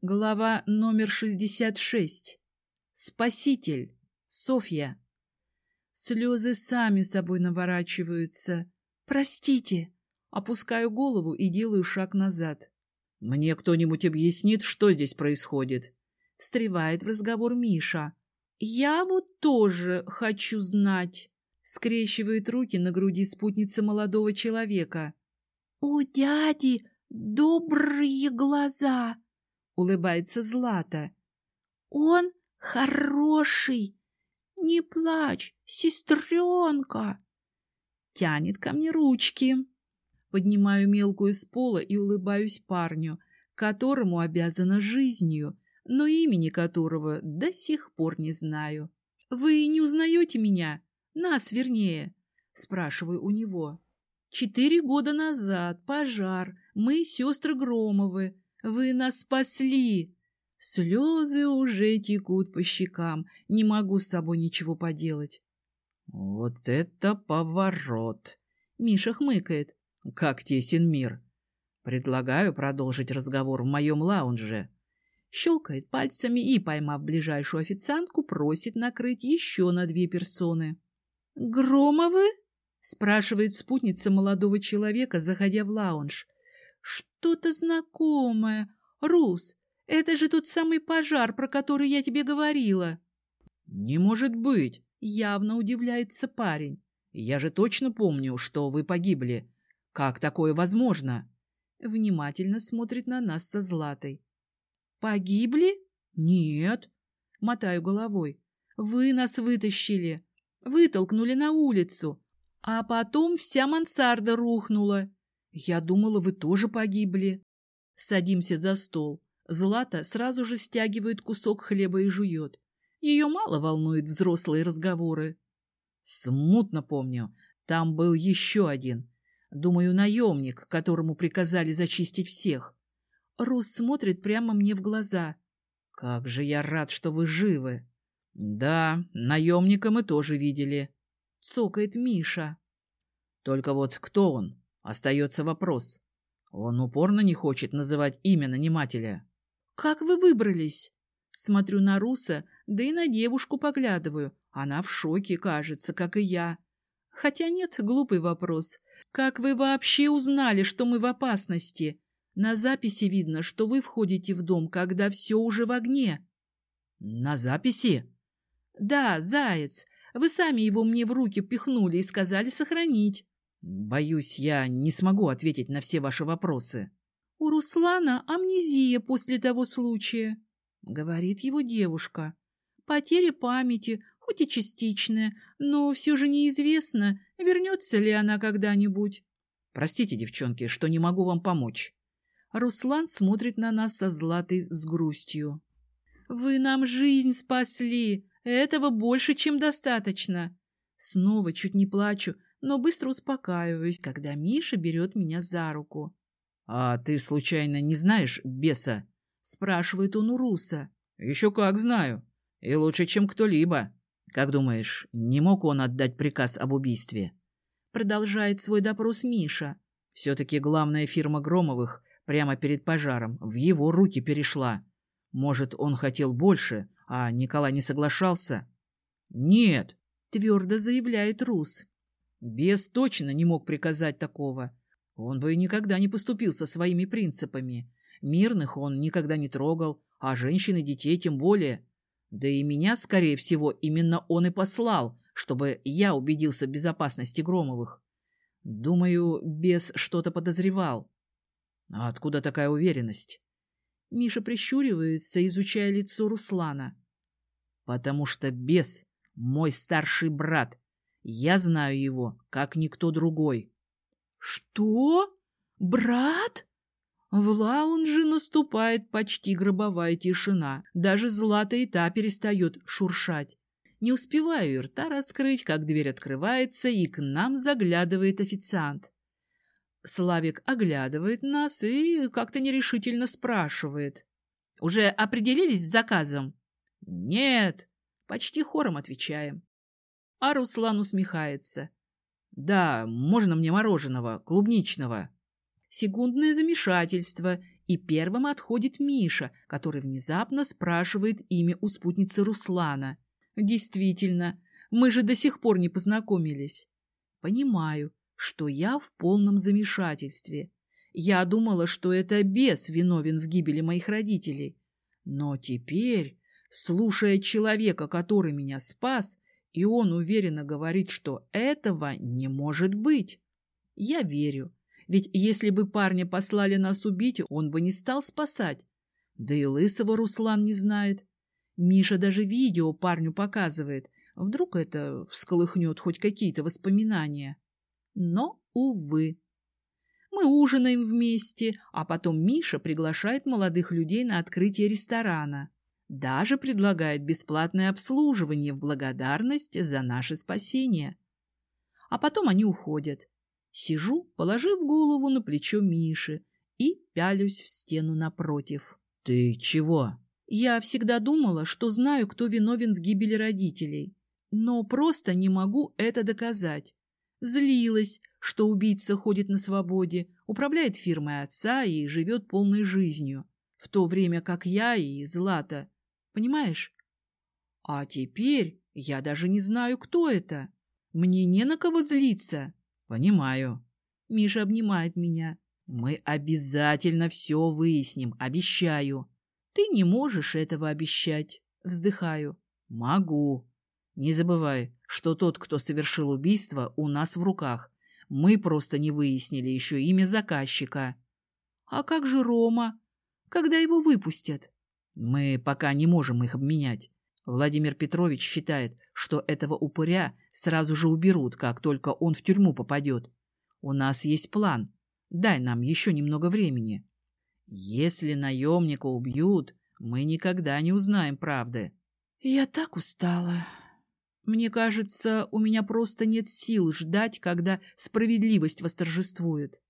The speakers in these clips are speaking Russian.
Глава номер 66. Спаситель. Софья. Слезы сами собой наворачиваются. Простите. Опускаю голову и делаю шаг назад. Мне кто-нибудь объяснит, что здесь происходит? Встревает в разговор Миша. Я вот тоже хочу знать. Скрещивает руки на груди спутницы молодого человека. У дяди добрые глаза улыбается Злата. Он хороший. Не плачь, сестренка. Тянет ко мне ручки. Поднимаю мелкую с пола и улыбаюсь парню, которому обязана жизнью, но имени которого до сих пор не знаю. «Вы не узнаете меня? Нас, вернее?» — спрашиваю у него. «Четыре года назад пожар. Мы сестры Громовы. Вы нас спасли! Слезы уже текут по щекам. Не могу с собой ничего поделать. Вот это поворот! Миша хмыкает. Как тесен мир! Предлагаю продолжить разговор в моем лаунже. Щелкает пальцами и, поймав ближайшую официантку, просит накрыть еще на две персоны. «Громовы?» — спрашивает спутница молодого человека, заходя в лаунж. Что-то знакомое. Рус, это же тот самый пожар, про который я тебе говорила. Не может быть. Явно удивляется парень. Я же точно помню, что вы погибли. Как такое возможно? Внимательно смотрит на нас со Златой. Погибли? Нет. Мотаю головой. Вы нас вытащили. Вытолкнули на улицу. А потом вся мансарда рухнула. Я думала, вы тоже погибли. Садимся за стол. Злата сразу же стягивает кусок хлеба и жует. Ее мало волнуют взрослые разговоры. Смутно помню. Там был еще один. Думаю, наемник, которому приказали зачистить всех. Рус смотрит прямо мне в глаза. Как же я рад, что вы живы. Да, наемника мы тоже видели. Цокает Миша. Только вот кто он? Остается вопрос. Он упорно не хочет называть имя нанимателя. «Как вы выбрались?» Смотрю на Руса, да и на девушку поглядываю. Она в шоке, кажется, как и я. Хотя нет, глупый вопрос. Как вы вообще узнали, что мы в опасности? На записи видно, что вы входите в дом, когда все уже в огне. На записи? Да, заяц. Вы сами его мне в руки пихнули и сказали сохранить. Боюсь, я не смогу ответить на все ваши вопросы. У Руслана амнезия после того случая, говорит его девушка. Потеря памяти, хоть и частичная, но все же неизвестно, вернется ли она когда-нибудь. Простите, девчонки, что не могу вам помочь. Руслан смотрит на нас со Златой с грустью. Вы нам жизнь спасли, этого больше, чем достаточно. Снова чуть не плачу, но быстро успокаиваюсь, когда Миша берет меня за руку. — А ты, случайно, не знаешь беса? — спрашивает он у Руса. — Еще как знаю. И лучше, чем кто-либо. Как думаешь, не мог он отдать приказ об убийстве? Продолжает свой допрос Миша. Все-таки главная фирма Громовых прямо перед пожаром в его руки перешла. Может, он хотел больше, а Николай не соглашался? — Нет, — твердо заявляет Рус. Бес точно не мог приказать такого. Он бы никогда не поступил со своими принципами. Мирных он никогда не трогал, а женщин и детей тем более. Да и меня, скорее всего, именно он и послал, чтобы я убедился в безопасности Громовых. Думаю, бес что-то подозревал. А откуда такая уверенность? Миша прищуривается, изучая лицо Руслана. Потому что бес — мой старший брат, я знаю его, как никто другой. — Что? Брат? В лаунже наступает почти гробовая тишина. Даже златая та перестает шуршать. Не успеваю и рта раскрыть, как дверь открывается, и к нам заглядывает официант. Славик оглядывает нас и как-то нерешительно спрашивает. «Уже определились с заказом?» «Нет», — почти хором отвечаем. А Руслан усмехается. «Да, можно мне мороженого, клубничного?» Секундное замешательство, И первым отходит Миша, который внезапно спрашивает имя у спутницы Руслана. Действительно, мы же до сих пор не познакомились. Понимаю, что я в полном замешательстве. Я думала, что это бес виновен в гибели моих родителей. Но теперь, слушая человека, который меня спас, и он уверенно говорит, что этого не может быть, я верю. Ведь если бы парня послали нас убить, он бы не стал спасать. Да и лысого Руслан не знает. Миша даже видео парню показывает. Вдруг это всколыхнет хоть какие-то воспоминания. Но, увы. Мы ужинаем вместе, а потом Миша приглашает молодых людей на открытие ресторана. Даже предлагает бесплатное обслуживание в благодарность за наше спасение. А потом они уходят. Сижу, положив голову на плечо Миши и пялюсь в стену напротив. «Ты чего?» Я всегда думала, что знаю, кто виновен в гибели родителей. Но просто не могу это доказать. Злилась, что убийца ходит на свободе, управляет фирмой отца и живет полной жизнью, в то время как я и Злата. Понимаешь? А теперь я даже не знаю, кто это. Мне не на кого злиться. Понимаю. Миша обнимает меня. Мы обязательно все выясним, обещаю. Ты не можешь этого обещать. Вздыхаю. Могу. Не забывай, что тот, кто совершил убийство, у нас в руках. Мы просто не выяснили еще имя заказчика. А как же Рома? Когда его выпустят? Мы пока не можем их обменять. Владимир Петрович считает, что этого упыря сразу же уберут, как только он в тюрьму попадет. У нас есть план. Дай нам еще немного времени. Если наемника убьют, мы никогда не узнаем правды. Я так устала. Мне кажется, у меня просто нет сил ждать, когда справедливость восторжествует.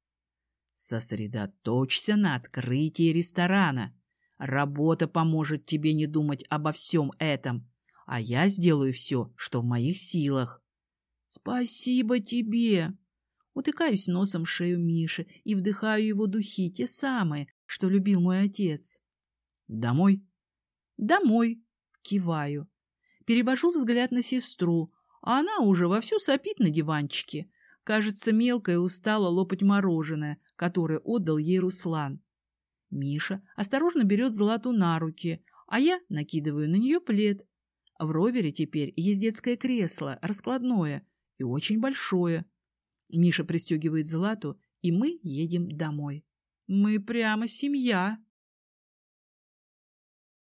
Сосредоточься на открытии ресторана. Работа поможет тебе не думать обо всем этом, а я сделаю все, что в моих силах. Спасибо тебе. Утыкаюсь носом в шею Миши и вдыхаю его духи, те самые, что любил мой отец. Домой? Домой. Киваю. Перевожу взгляд на сестру, а она уже вовсю сопит на диванчике. Кажется, мелкая устала лопать мороженое, которое отдал ей Руслан. Миша осторожно берет Злату на руки, а я накидываю на нее плед. В ровере теперь есть детское кресло, раскладное и очень большое. Миша пристегивает Злату, и мы едем домой. Мы прямо семья.